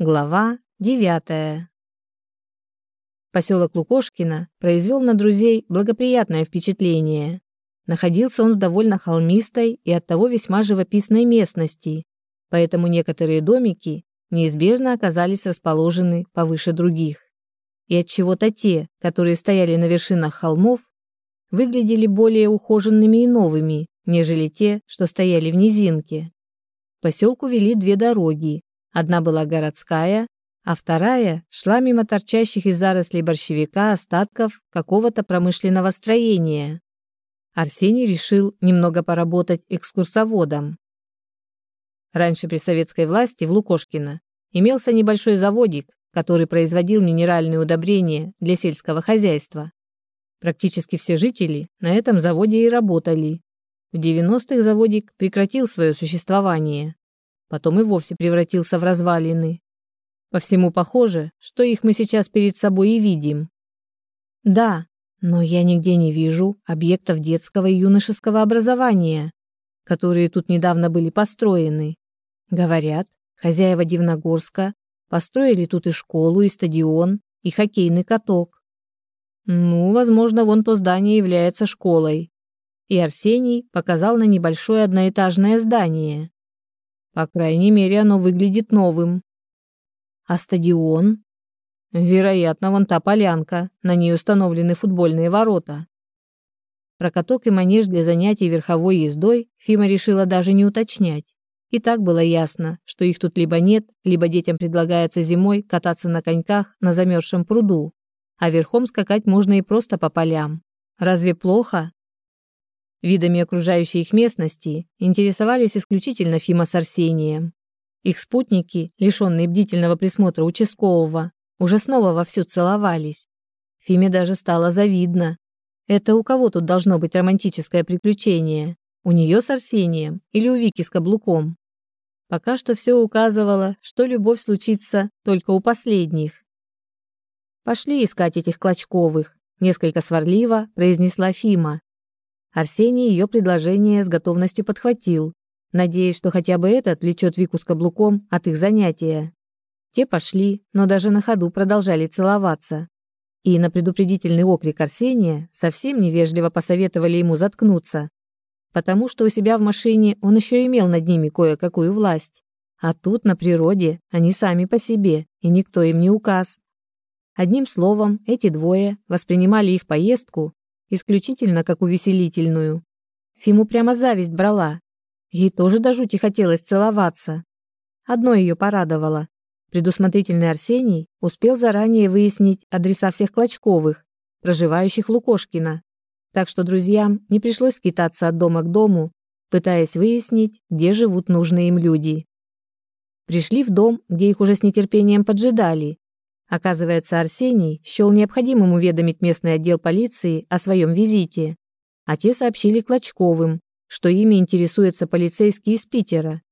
Глава девятая. Поселок Лукошкино произвел на друзей благоприятное впечатление. Находился он в довольно холмистой и оттого весьма живописной местности, поэтому некоторые домики неизбежно оказались расположены повыше других. И от чего-то те, которые стояли на вершинах холмов, выглядели более ухоженными и новыми, нежели те, что стояли в низинке. К поселку вели две дороги, Одна была городская, а вторая шла мимо торчащих из зарослей борщевика остатков какого-то промышленного строения. Арсений решил немного поработать экскурсоводом. Раньше при советской власти в Лукошкино имелся небольшой заводик, который производил минеральные удобрения для сельского хозяйства. Практически все жители на этом заводе и работали. В 90-х заводик прекратил свое существование потом и вовсе превратился в развалины. По всему похоже, что их мы сейчас перед собой и видим. Да, но я нигде не вижу объектов детского и юношеского образования, которые тут недавно были построены. Говорят, хозяева Дивногорска построили тут и школу, и стадион, и хоккейный каток. Ну, возможно, вон то здание является школой. И Арсений показал на небольшое одноэтажное здание. По крайней мере, оно выглядит новым. А стадион? Вероятно, вон та полянка, на ней установлены футбольные ворота. Про каток и манеж для занятий верховой ездой Фима решила даже не уточнять. И так было ясно, что их тут либо нет, либо детям предлагается зимой кататься на коньках на замерзшем пруду, а верхом скакать можно и просто по полям. Разве плохо? Видами окружающей их местности интересовались исключительно Фима с Арсением. Их спутники, лишенные бдительного присмотра участкового, уже снова вовсю целовались. Фиме даже стало завидно. Это у кого тут должно быть романтическое приключение? У нее с Арсением или у Вики с каблуком? Пока что все указывало, что любовь случится только у последних. «Пошли искать этих Клочковых», — несколько сварливо произнесла Фима, Арсений ее предложение с готовностью подхватил, надеясь, что хотя бы это отвлечет Вику с каблуком от их занятия. Те пошли, но даже на ходу продолжали целоваться. И на предупредительный окрик Арсения совсем невежливо посоветовали ему заткнуться, потому что у себя в машине он еще имел над ними кое-какую власть. А тут, на природе, они сами по себе, и никто им не указ. Одним словом, эти двое воспринимали их поездку исключительно как увеселительную. Фиму прямо зависть брала. Ей тоже до жути хотелось целоваться. Одно ее порадовало. Предусмотрительный Арсений успел заранее выяснить адреса всех Клочковых, проживающих в Лукошкино, так что друзьям не пришлось скитаться от дома к дому, пытаясь выяснить, где живут нужные им люди. Пришли в дом, где их уже с нетерпением поджидали, Оказывается, Арсений счел необходимым уведомить местный отдел полиции о своем визите, а те сообщили Клочковым, что ими интересуется полицейский из Питера.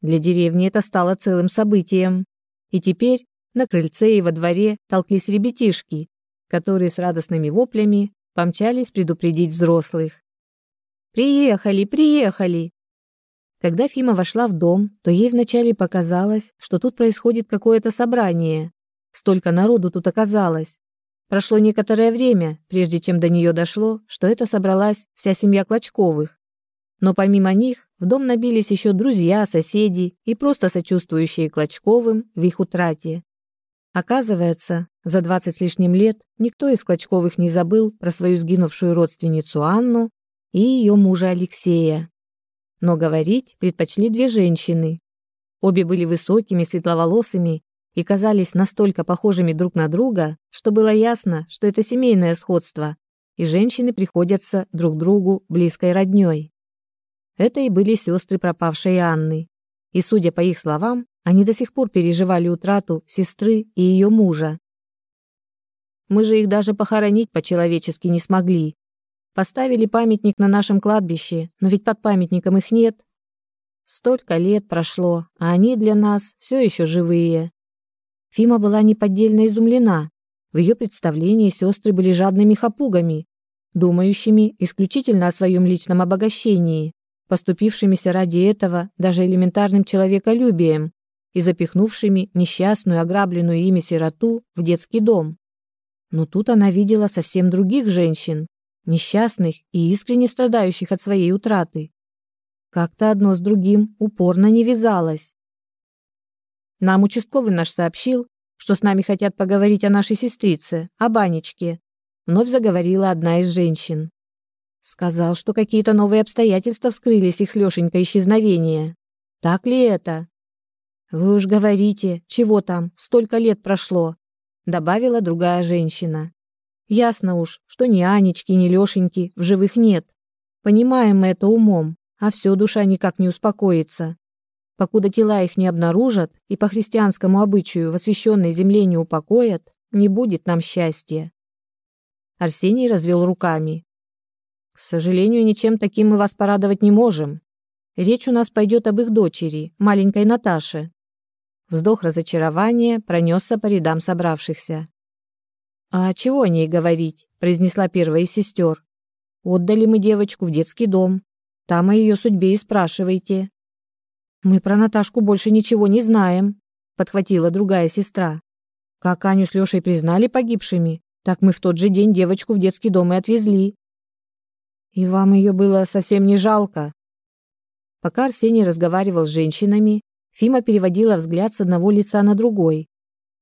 Для деревни это стало целым событием. И теперь на крыльце и во дворе толклись ребятишки, которые с радостными воплями помчались предупредить взрослых. «Приехали, приехали!» Когда Фима вошла в дом, то ей вначале показалось, что тут происходит какое-то собрание, Столько народу тут оказалось. Прошло некоторое время, прежде чем до нее дошло, что это собралась вся семья Клочковых. Но помимо них в дом набились еще друзья, соседи и просто сочувствующие Клочковым в их утрате. Оказывается, за двадцать с лишним лет никто из Клочковых не забыл про свою сгинувшую родственницу Анну и ее мужа Алексея. Но говорить предпочли две женщины. Обе были высокими, светловолосыми и казались настолько похожими друг на друга, что было ясно, что это семейное сходство, и женщины приходятся друг другу близкой роднёй. Это и были сестры пропавшей Анны, и, судя по их словам, они до сих пор переживали утрату сестры и ее мужа. Мы же их даже похоронить по-человечески не смогли. Поставили памятник на нашем кладбище, но ведь под памятником их нет. Столько лет прошло, а они для нас все еще живые. Фима была неподдельно изумлена. В ее представлении сестры были жадными хапугами, думающими исключительно о своем личном обогащении, поступившимися ради этого даже элементарным человеколюбием, и запихнувшими несчастную ограбленную ими сироту в детский дом. Но тут она видела совсем других женщин, несчастных и искренне страдающих от своей утраты. Как-то одно с другим упорно не вязалось. Нам участковый наш сообщил, что с нами хотят поговорить о нашей сестрице, о Банечке. Вновь заговорила одна из женщин. Сказал, что какие-то новые обстоятельства вскрылись их с Лешенькой исчезновения. Так ли это? Вы уж говорите, чего там, столько лет прошло, добавила другая женщина. Ясно уж, что ни Анечки, ни Лешеньки в живых нет. Понимаем мы это умом, а все душа никак не успокоится. Покуда тела их не обнаружат и по христианскому обычаю в освященной земле не упокоят, не будет нам счастья. Арсений развел руками. К сожалению, ничем таким мы вас порадовать не можем. Речь у нас пойдет об их дочери, маленькой Наташе. Вздох разочарования пронесся по рядам собравшихся. «А чего о ней говорить?» – произнесла первая из сестер. «Отдали мы девочку в детский дом. Там о ее судьбе и спрашивайте. «Мы про Наташку больше ничего не знаем», — подхватила другая сестра. «Как Аню с Лешей признали погибшими, так мы в тот же день девочку в детский дом и отвезли». «И вам ее было совсем не жалко?» Пока Арсений разговаривал с женщинами, Фима переводила взгляд с одного лица на другой.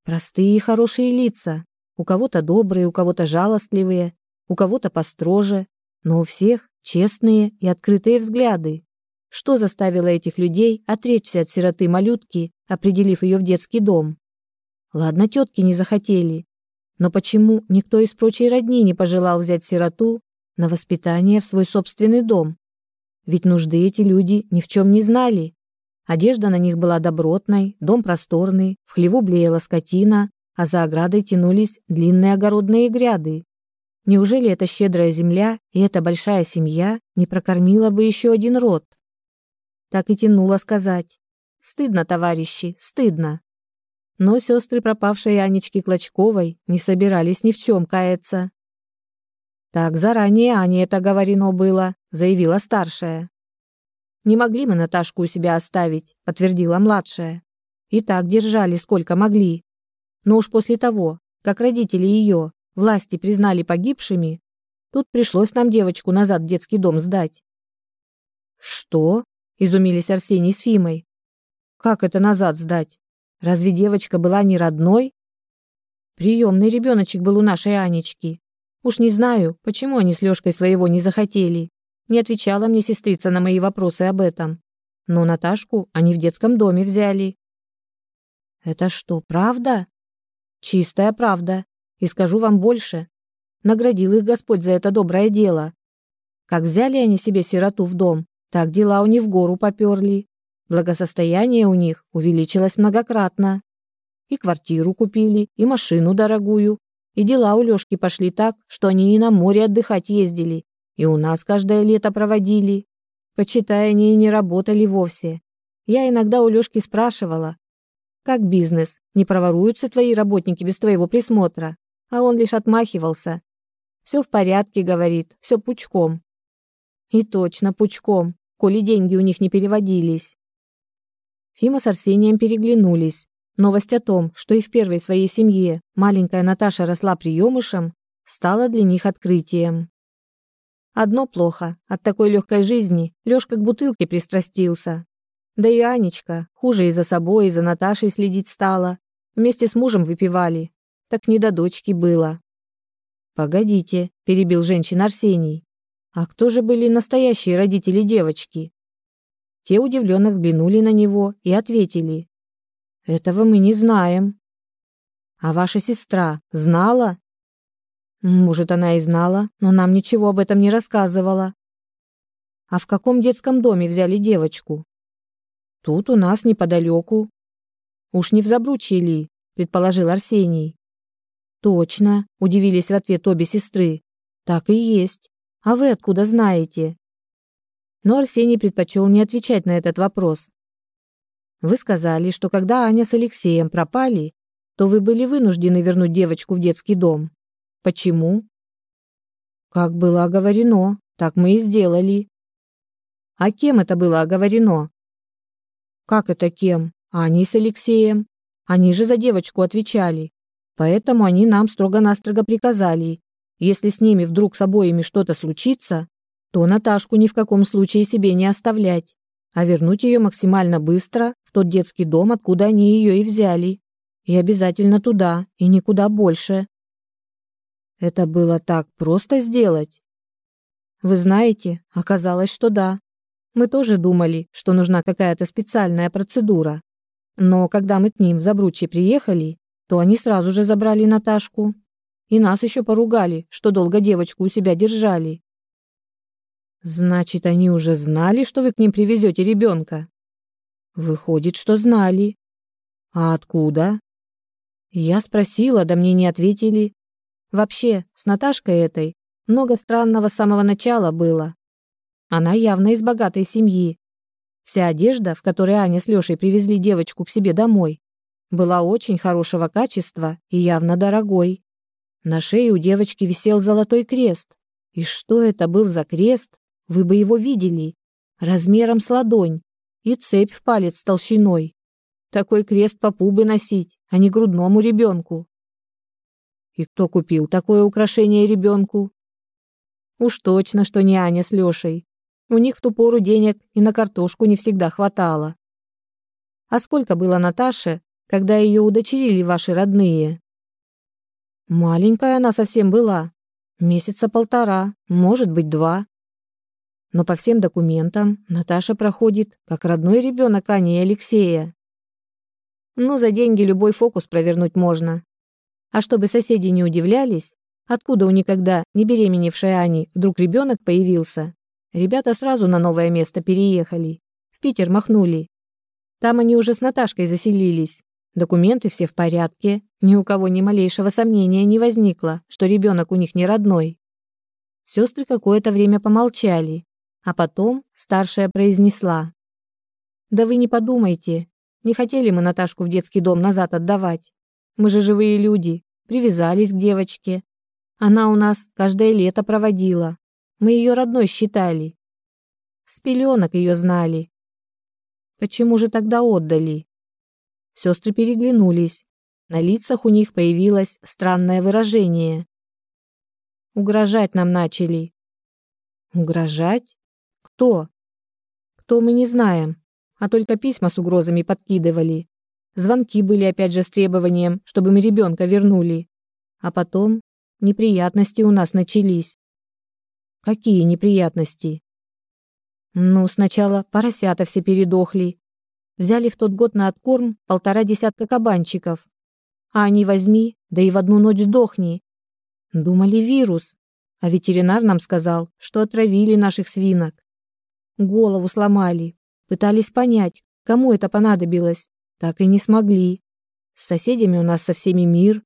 Простые и хорошие лица, у кого-то добрые, у кого-то жалостливые, у кого-то построже, но у всех честные и открытые взгляды. Что заставило этих людей отречься от сироты-малютки, определив ее в детский дом? Ладно, тетки не захотели, но почему никто из прочей родни не пожелал взять сироту на воспитание в свой собственный дом? Ведь нужды эти люди ни в чем не знали. Одежда на них была добротной, дом просторный, в хлеву блеяла скотина, а за оградой тянулись длинные огородные гряды. Неужели эта щедрая земля и эта большая семья не прокормила бы еще один род? Так и тянуло сказать. Стыдно, товарищи, стыдно. Но сестры пропавшей Анечки Клочковой не собирались ни в чем каяться. «Так заранее Ане это говорено было», — заявила старшая. «Не могли мы Наташку у себя оставить», — подтвердила младшая. «И так держали, сколько могли. Но уж после того, как родители ее, власти признали погибшими, тут пришлось нам девочку назад в детский дом сдать». «Что?» Изумились Арсений с Фимой. Как это назад сдать? Разве девочка была не родной? Приемный ребеночек был у нашей Анечки. Уж не знаю, почему они с Лёшкой своего не захотели. Не отвечала мне сестрица на мои вопросы об этом. Но Наташку они в детском доме взяли. Это что, правда? Чистая правда. И скажу вам больше. Наградил их Господь за это доброе дело. Как взяли они себе сироту в дом, так дела у них в гору поперли. Благосостояние у них увеличилось многократно. И квартиру купили, и машину дорогую. И дела у Лёшки пошли так, что они и на море отдыхать ездили, и у нас каждое лето проводили. Почитай, они и не работали вовсе. Я иногда у Лёшки спрашивала, как бизнес, не проворуются твои работники без твоего присмотра? А он лишь отмахивался. Все в порядке, говорит, все пучком. И точно пучком коли деньги у них не переводились. Фима с Арсением переглянулись. Новость о том, что и в первой своей семье маленькая Наташа росла приемышем, стала для них открытием. Одно плохо, от такой легкой жизни Лёшка к бутылке пристрастился. Да и Анечка, хуже и за собой, и за Наташей следить стала. Вместе с мужем выпивали. Так не до дочки было. «Погодите», — перебил женщин Арсений. А кто же были настоящие родители девочки? Те удивленно взглянули на него и ответили. Этого мы не знаем. А ваша сестра знала? Может, она и знала, но нам ничего об этом не рассказывала. А в каком детском доме взяли девочку? Тут у нас неподалеку. Уж не в Забручье ли, предположил Арсений. Точно, удивились в ответ обе сестры. Так и есть. А вы откуда знаете? Но Арсений предпочел не отвечать на этот вопрос. Вы сказали, что когда Аня с Алексеем пропали, то вы были вынуждены вернуть девочку в детский дом. Почему? Как было оговорено, так мы и сделали. А кем это было оговорено? Как это кем? Они с Алексеем. Они же за девочку отвечали. Поэтому они нам строго-настрого приказали, если с ними вдруг с обоими что-то случится, то Наташку ни в каком случае себе не оставлять, а вернуть ее максимально быстро в тот детский дом, откуда они ее и взяли. И обязательно туда, и никуда больше. Это было так просто сделать? Вы знаете, оказалось, что да. Мы тоже думали, что нужна какая-то специальная процедура. Но когда мы к ним в Забручье приехали, то они сразу же забрали Наташку. И нас еще поругали, что долго девочку у себя держали. Значит, они уже знали, что вы к ним привезете ребенка? Выходит, что знали. А откуда? Я спросила, да мне не ответили. Вообще, с Наташкой этой много странного с самого начала было. Она явно из богатой семьи. Вся одежда, в которой Аня с Лешей привезли девочку к себе домой, была очень хорошего качества и явно дорогой. На шее у девочки висел золотой крест. И что это был за крест, вы бы его видели. Размером с ладонь. И цепь в палец толщиной. Такой крест попу бы носить, а не грудному ребенку. И кто купил такое украшение ребенку? Уж точно, что не Аня с Лешей. У них в ту пору денег и на картошку не всегда хватало. А сколько было Наташе, когда ее удочерили ваши родные? Маленькая она совсем была. Месяца полтора, может быть, два. Но по всем документам Наташа проходит как родной ребенок Ани и Алексея. Ну, за деньги любой фокус провернуть можно. А чтобы соседи не удивлялись, откуда у никогда не беременевшей Ани вдруг ребенок появился, ребята сразу на новое место переехали. В Питер махнули. Там они уже с Наташкой заселились. Документы все в порядке, ни у кого ни малейшего сомнения не возникло, что ребенок у них не родной. Сестры какое-то время помолчали, а потом старшая произнесла. «Да вы не подумайте, не хотели мы Наташку в детский дом назад отдавать. Мы же живые люди, привязались к девочке. Она у нас каждое лето проводила. Мы ее родной считали. С пеленок ее знали. Почему же тогда отдали?» Сестры переглянулись. На лицах у них появилось странное выражение. Угрожать нам начали. Угрожать? Кто? Кто мы не знаем, а только письма с угрозами подкидывали. Звонки были опять же с требованием, чтобы мы ребенка вернули. А потом неприятности у нас начались. Какие неприятности? Ну, сначала поросята все передохли, Взяли в тот год на откорм полтора десятка кабанчиков. А они возьми, да и в одну ночь сдохни. Думали вирус, а ветеринар нам сказал, что отравили наших свинок. Голову сломали, пытались понять, кому это понадобилось, так и не смогли. С соседями у нас со всеми мир.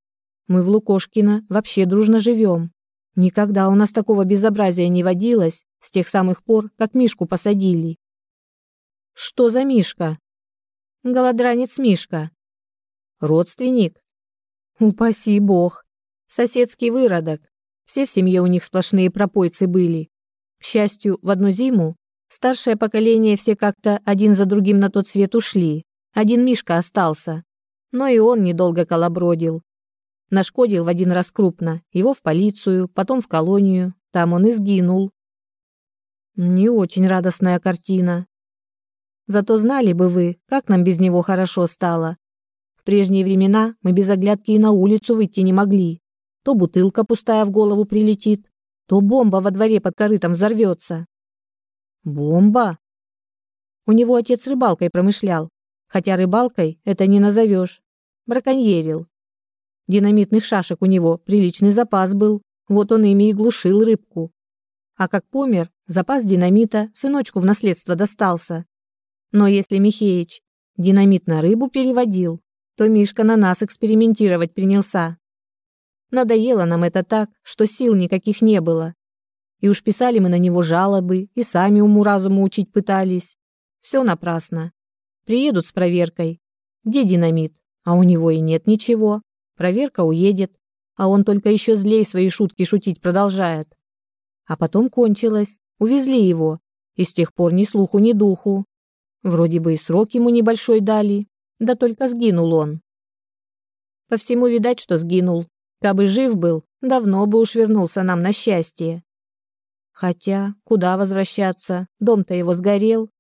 Мы в Лукошкино вообще дружно живем. Никогда у нас такого безобразия не водилось с тех самых пор, как Мишку посадили. Что за Мишка? Голодранец Мишка. Родственник? Упаси бог. Соседский выродок. Все в семье у них сплошные пропойцы были. К счастью, в одну зиму старшее поколение все как-то один за другим на тот свет ушли. Один Мишка остался. Но и он недолго колобродил. Нашкодил в один раз крупно. Его в полицию, потом в колонию. Там он и сгинул. Не очень радостная картина. Зато знали бы вы, как нам без него хорошо стало. В прежние времена мы без оглядки и на улицу выйти не могли. То бутылка пустая в голову прилетит, то бомба во дворе под корытом взорвется. Бомба? У него отец рыбалкой промышлял, хотя рыбалкой это не назовешь. Браконьерил. Динамитных шашек у него приличный запас был, вот он ими и глушил рыбку. А как помер, запас динамита сыночку в наследство достался. Но если Михеич динамит на рыбу переводил, то Мишка на нас экспериментировать принялся. Надоело нам это так, что сил никаких не было. И уж писали мы на него жалобы, и сами уму-разуму учить пытались. Все напрасно. Приедут с проверкой. Где динамит? А у него и нет ничего. Проверка уедет, а он только еще злей свои шутки шутить продолжает. А потом кончилось. Увезли его. И с тех пор ни слуху, ни духу. Вроде бы и срок ему небольшой дали. Да только сгинул он. По всему видать, что сгинул. Кабы жив был, давно бы уж вернулся нам на счастье. Хотя, куда возвращаться? Дом-то его сгорел.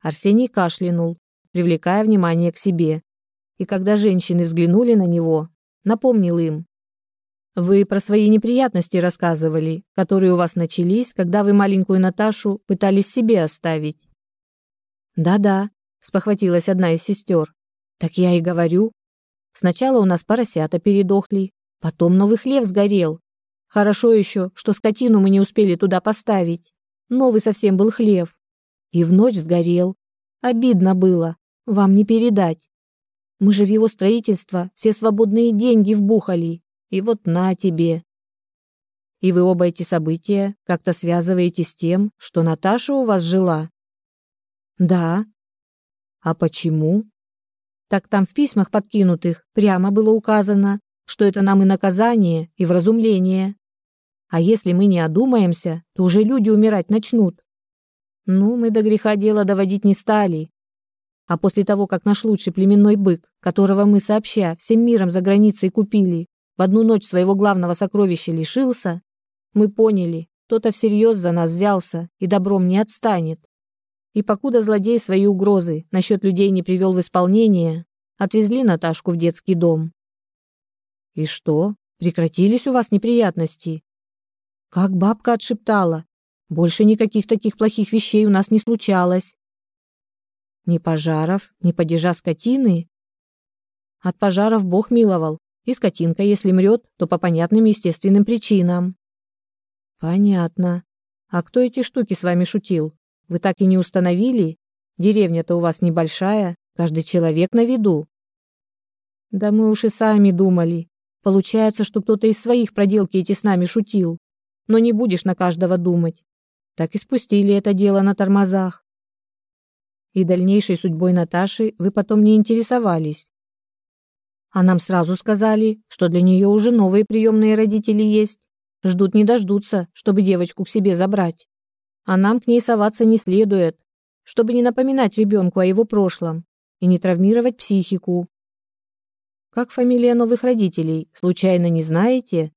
Арсений кашлянул, привлекая внимание к себе. И когда женщины взглянули на него, напомнил им. «Вы про свои неприятности рассказывали, которые у вас начались, когда вы маленькую Наташу пытались себе оставить». «Да-да», — спохватилась одна из сестер. «Так я и говорю. Сначала у нас поросята передохли, потом новый хлев сгорел. Хорошо еще, что скотину мы не успели туда поставить. Новый совсем был хлев. И в ночь сгорел. Обидно было. Вам не передать. Мы же в его строительство все свободные деньги вбухали. И вот на тебе. И вы оба эти события как-то связываете с тем, что Наташа у вас жила? Да. А почему? Так там в письмах подкинутых прямо было указано, что это нам и наказание, и вразумление. А если мы не одумаемся, то уже люди умирать начнут. Ну, мы до греха дело доводить не стали. А после того, как наш лучший племенной бык, которого мы сообща всем миром за границей купили, в одну ночь своего главного сокровища лишился, мы поняли, кто-то всерьез за нас взялся и добром не отстанет. И покуда злодей свои угрозы насчет людей не привел в исполнение, отвезли Наташку в детский дом. И что, прекратились у вас неприятности? Как бабка отшептала, больше никаких таких плохих вещей у нас не случалось. Ни пожаров, ни падежа скотины. От пожаров Бог миловал, и скотинка, если мрет, то по понятным естественным причинам. Понятно. А кто эти штуки с вами шутил? Вы так и не установили? Деревня-то у вас небольшая, каждый человек на виду. Да мы уж и сами думали. Получается, что кто-то из своих проделки эти с нами шутил. Но не будешь на каждого думать. Так и спустили это дело на тормозах. И дальнейшей судьбой Наташи вы потом не интересовались. А нам сразу сказали, что для нее уже новые приемные родители есть. Ждут не дождутся, чтобы девочку к себе забрать а нам к ней соваться не следует, чтобы не напоминать ребенку о его прошлом и не травмировать психику. Как фамилия новых родителей, случайно не знаете?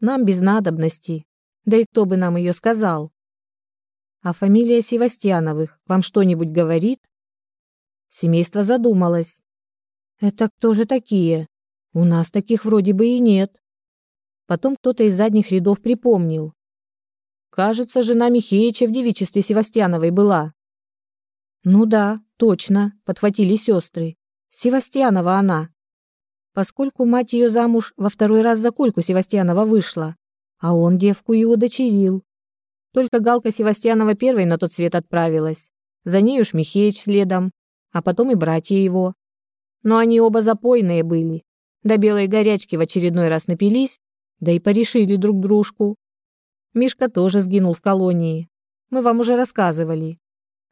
Нам без надобности, да и кто бы нам ее сказал. А фамилия Севастьяновых вам что-нибудь говорит? Семейство задумалось. Это кто же такие? У нас таких вроде бы и нет. Потом кто-то из задних рядов припомнил. Кажется, жена Михеича в девичестве Севастьяновой была. Ну да, точно, подхватили сестры. Севастьянова она. Поскольку мать ее замуж во второй раз за Кольку Севастьянова вышла, а он девку и удочерил. Только Галка Севастьянова первой на тот свет отправилась. За ней уж Михеич следом, а потом и братья его. Но они оба запойные были. До белой горячки в очередной раз напились, да и порешили друг дружку. Мишка тоже сгинул в колонии. Мы вам уже рассказывали.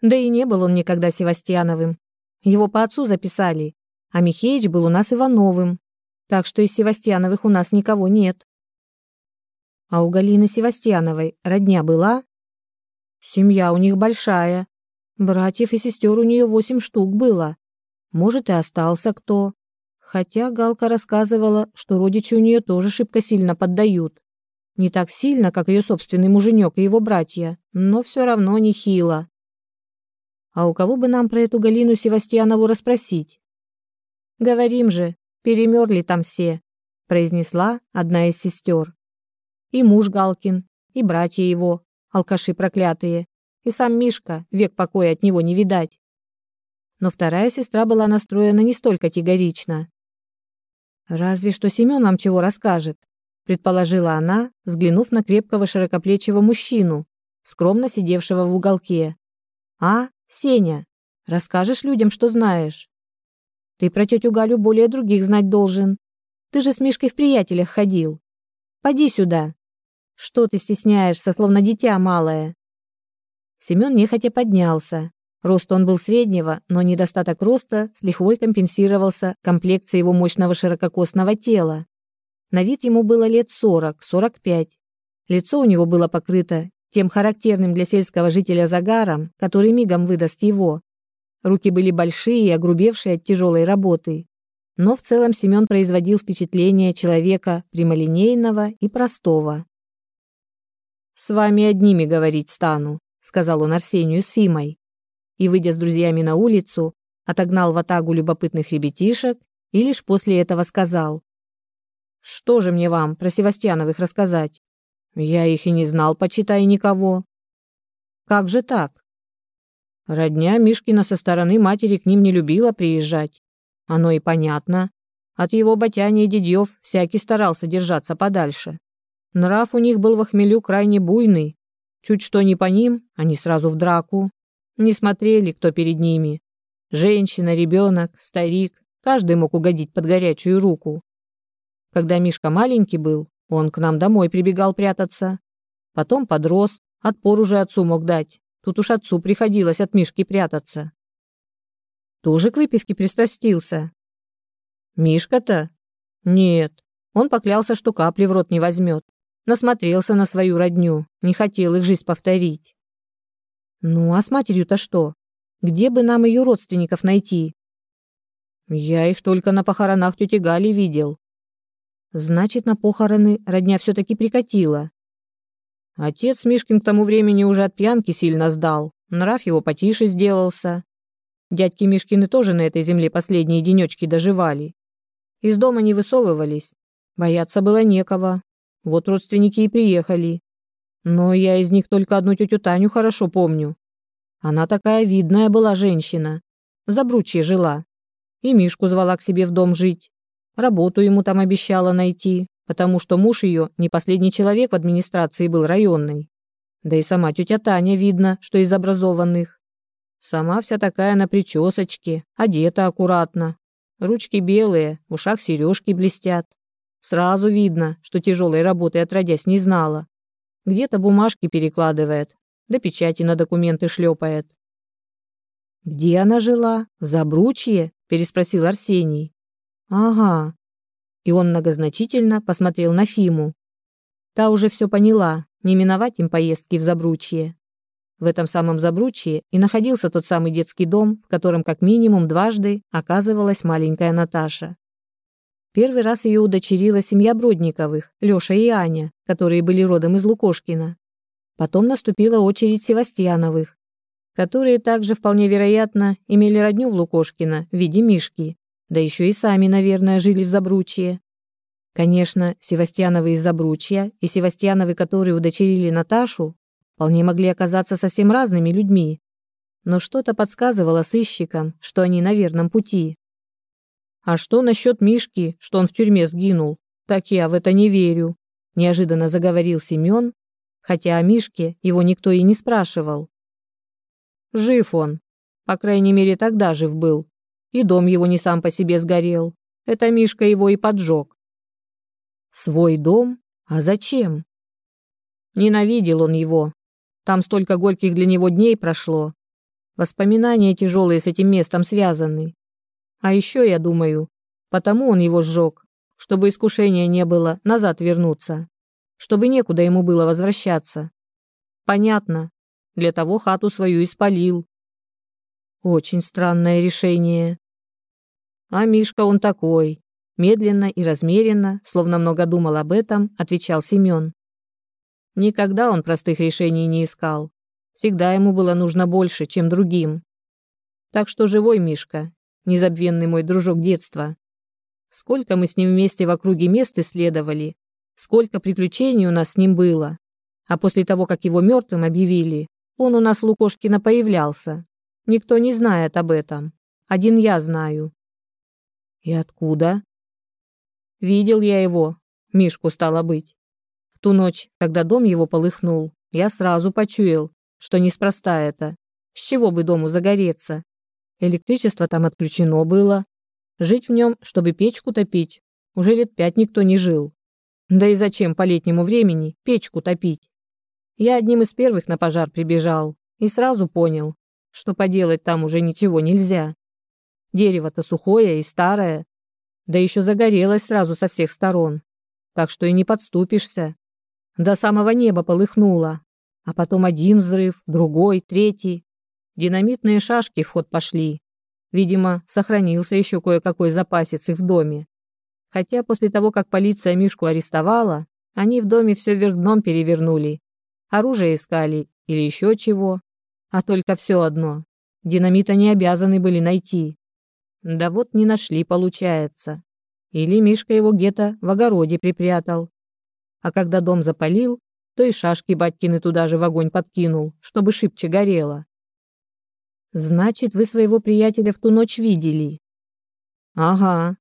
Да и не был он никогда Севастьяновым. Его по отцу записали, а Михеич был у нас Ивановым. Так что из Севастьяновых у нас никого нет. А у Галины Севастьяновой родня была? Семья у них большая. Братьев и сестер у нее восемь штук было. Может, и остался кто. Хотя Галка рассказывала, что родичи у нее тоже шибко сильно поддают. Не так сильно, как ее собственный муженек и его братья, но все равно нехило. А у кого бы нам про эту Галину Севастьянову расспросить? Говорим же, перемерли там все, произнесла одна из сестер. И муж Галкин, и братья его, алкаши проклятые, и сам Мишка, век покоя от него не видать. Но вторая сестра была настроена не столько категорично. Разве что Семен вам чего расскажет предположила она, взглянув на крепкого широкоплечего мужчину, скромно сидевшего в уголке. А, Сеня, расскажешь людям, что знаешь? Ты про тетю Галю более других знать должен. Ты же с Мишкой в приятелях ходил. Поди сюда. Что ты стесняешься, словно дитя малое? Семен нехотя поднялся. Рост он был среднего, но недостаток роста с лихвой компенсировался комплекцией его мощного ширококосного тела. На вид ему было лет сорок-сорок пять. Лицо у него было покрыто тем характерным для сельского жителя загаром, который мигом выдаст его. руки были большие и огрубевшие от тяжелой работы. Но в целом Семен производил впечатление человека прямолинейного и простого. «С вами одними говорить стану», — сказал он Арсению с Фимой. И, выйдя с друзьями на улицу, отогнал в атагу любопытных ребятишек и лишь после этого сказал. «Что же мне вам про Севастьяновых рассказать? Я их и не знал, почитай, никого». «Как же так?» Родня Мишкина со стороны матери к ним не любила приезжать. Оно и понятно. От его батяни и дедьев всякий старался держаться подальше. Нрав у них был в хмелю крайне буйный. Чуть что не по ним, они сразу в драку. Не смотрели, кто перед ними. Женщина, ребенок, старик, каждый мог угодить под горячую руку. Когда Мишка маленький был, он к нам домой прибегал прятаться. Потом подрос, отпор уже отцу мог дать. Тут уж отцу приходилось от Мишки прятаться. Тоже к выпивке пристрастился. Мишка-то? Нет, он поклялся, что капли в рот не возьмет. Насмотрелся на свою родню, не хотел их жизнь повторить. Ну, а с матерью-то что? Где бы нам ее родственников найти? Я их только на похоронах тети Гали видел. Значит, на похороны родня все-таки прикатила. Отец Мишкин к тому времени уже от пьянки сильно сдал, нрав его потише сделался. Дядьки Мишкины тоже на этой земле последние денечки доживали. Из дома не высовывались, бояться было некого, вот родственники и приехали. Но я из них только одну тетю Таню хорошо помню. Она такая видная была женщина. В Забручье жила. И Мишку звала к себе в дом жить. Работу ему там обещала найти, потому что муж ее не последний человек в администрации был районный. Да и сама тетя Таня видно, что из образованных. Сама вся такая на причесочке, одета аккуратно. Ручки белые, в ушах сережки блестят. Сразу видно, что тяжелой работы отродясь не знала. Где-то бумажки перекладывает, да печати на документы шлепает. «Где она жила? В Забручье?» – переспросил Арсений. «Ага». И он многозначительно посмотрел на Фиму. Та уже все поняла, не миновать им поездки в Забручье. В этом самом Забручье и находился тот самый детский дом, в котором как минимум дважды оказывалась маленькая Наташа. Первый раз ее удочерила семья Бродниковых, Леша и Аня, которые были родом из Лукошкина. Потом наступила очередь Севастьяновых, которые также вполне вероятно имели родню в Лукошкино в виде Мишки, да еще и сами, наверное, жили в Забручье. Конечно, Севастьяновы из Забручья и Севастьяновы, которые удочерили Наташу, вполне могли оказаться совсем разными людьми. Но что-то подсказывало сыщикам, что они на верном пути. А что насчет Мишки, что он в тюрьме сгинул? Так я в это не верю, неожиданно заговорил Семен, хотя о Мишке его никто и не спрашивал. Жив он, по крайней мере, тогда жив был. И дом его не сам по себе сгорел. Это Мишка его и поджег. Свой дом? А зачем? Ненавидел он его. Там столько горьких для него дней прошло. Воспоминания тяжелые с этим местом связаны. А еще, я думаю, потому он его сжег, чтобы искушения не было назад вернуться, чтобы некуда ему было возвращаться. Понятно, для того хату свою испалил. Очень странное решение. А Мишка он такой. Медленно и размеренно, словно много думал об этом, отвечал Семен. Никогда он простых решений не искал. Всегда ему было нужно больше, чем другим. Так что живой Мишка незабвенный мой дружок детства. Сколько мы с ним вместе в округе мест исследовали, сколько приключений у нас с ним было. А после того, как его мертвым объявили, он у нас Лукошкина появлялся. Никто не знает об этом. Один я знаю. И откуда? Видел я его, Мишку стало быть. В ту ночь, когда дом его полыхнул, я сразу почуял, что неспроста это. С чего бы дому загореться? Электричество там отключено было. Жить в нем, чтобы печку топить, уже лет пять никто не жил. Да и зачем по летнему времени печку топить? Я одним из первых на пожар прибежал и сразу понял, что поделать там уже ничего нельзя. Дерево-то сухое и старое, да еще загорелось сразу со всех сторон, так что и не подступишься. До самого неба полыхнуло, а потом один взрыв, другой, третий. Динамитные шашки в ход пошли. Видимо, сохранился еще кое-какой запасец их в доме. Хотя после того, как полиция Мишку арестовала, они в доме все вверх дном перевернули. Оружие искали или еще чего. А только все одно. Динамита не обязаны были найти. Да вот не нашли, получается. Или Мишка его где-то в огороде припрятал. А когда дом запалил, то и шашки батькины туда же в огонь подкинул, чтобы шибче горело. Значит, вы своего приятеля в ту ночь видели? Ага.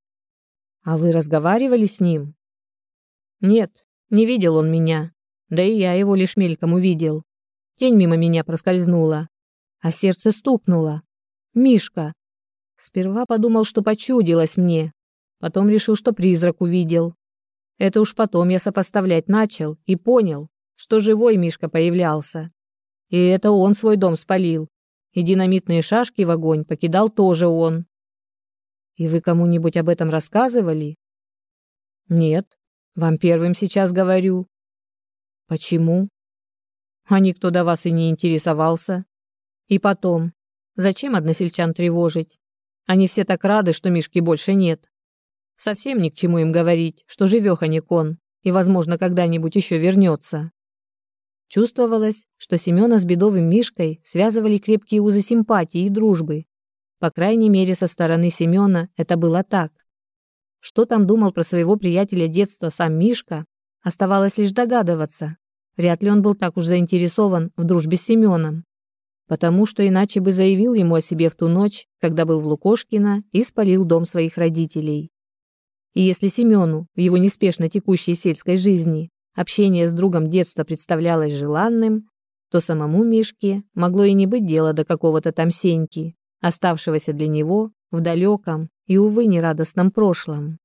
А вы разговаривали с ним? Нет, не видел он меня. Да и я его лишь мельком увидел. Тень мимо меня проскользнула, а сердце стукнуло. Мишка. Сперва подумал, что почудилось мне, потом решил, что призрак увидел. Это уж потом я сопоставлять начал и понял, что живой Мишка появлялся. И это он свой дом спалил. И динамитные шашки в огонь покидал тоже он. И вы кому-нибудь об этом рассказывали? Нет, вам первым сейчас говорю. Почему? А никто до вас и не интересовался. И потом, зачем односельчан тревожить? Они все так рады, что Мишки больше нет. Совсем ни к чему им говорить, что живеханик а он, и, возможно, когда-нибудь еще вернется. Чувствовалось, что Семена с бедовым Мишкой связывали крепкие узы симпатии и дружбы. По крайней мере, со стороны Семена это было так. Что там думал про своего приятеля детства сам Мишка, оставалось лишь догадываться. Вряд ли он был так уж заинтересован в дружбе с Семеном. Потому что иначе бы заявил ему о себе в ту ночь, когда был в Лукошкино и спалил дом своих родителей. И если Семену в его неспешно текущей сельской жизни общение с другом детства представлялось желанным, то самому Мишке могло и не быть дела до какого-то там Сеньки, оставшегося для него в далеком и, увы, нерадостном прошлом.